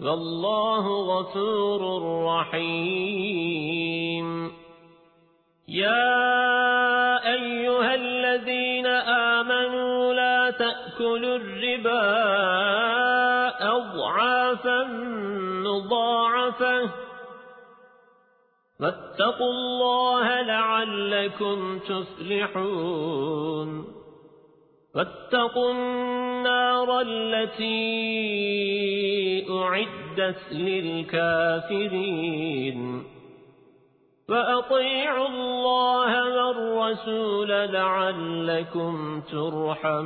والله غفور رحيم. يا أيها الذين آمنوا لا تأكلوا الربا أضعافا مضاعفة. واتقوا الله لعلكم تفلحون. واتقوا النار التي أعدت للكافرين. فأطيعوا الله والرسول لعلكم ترحمون.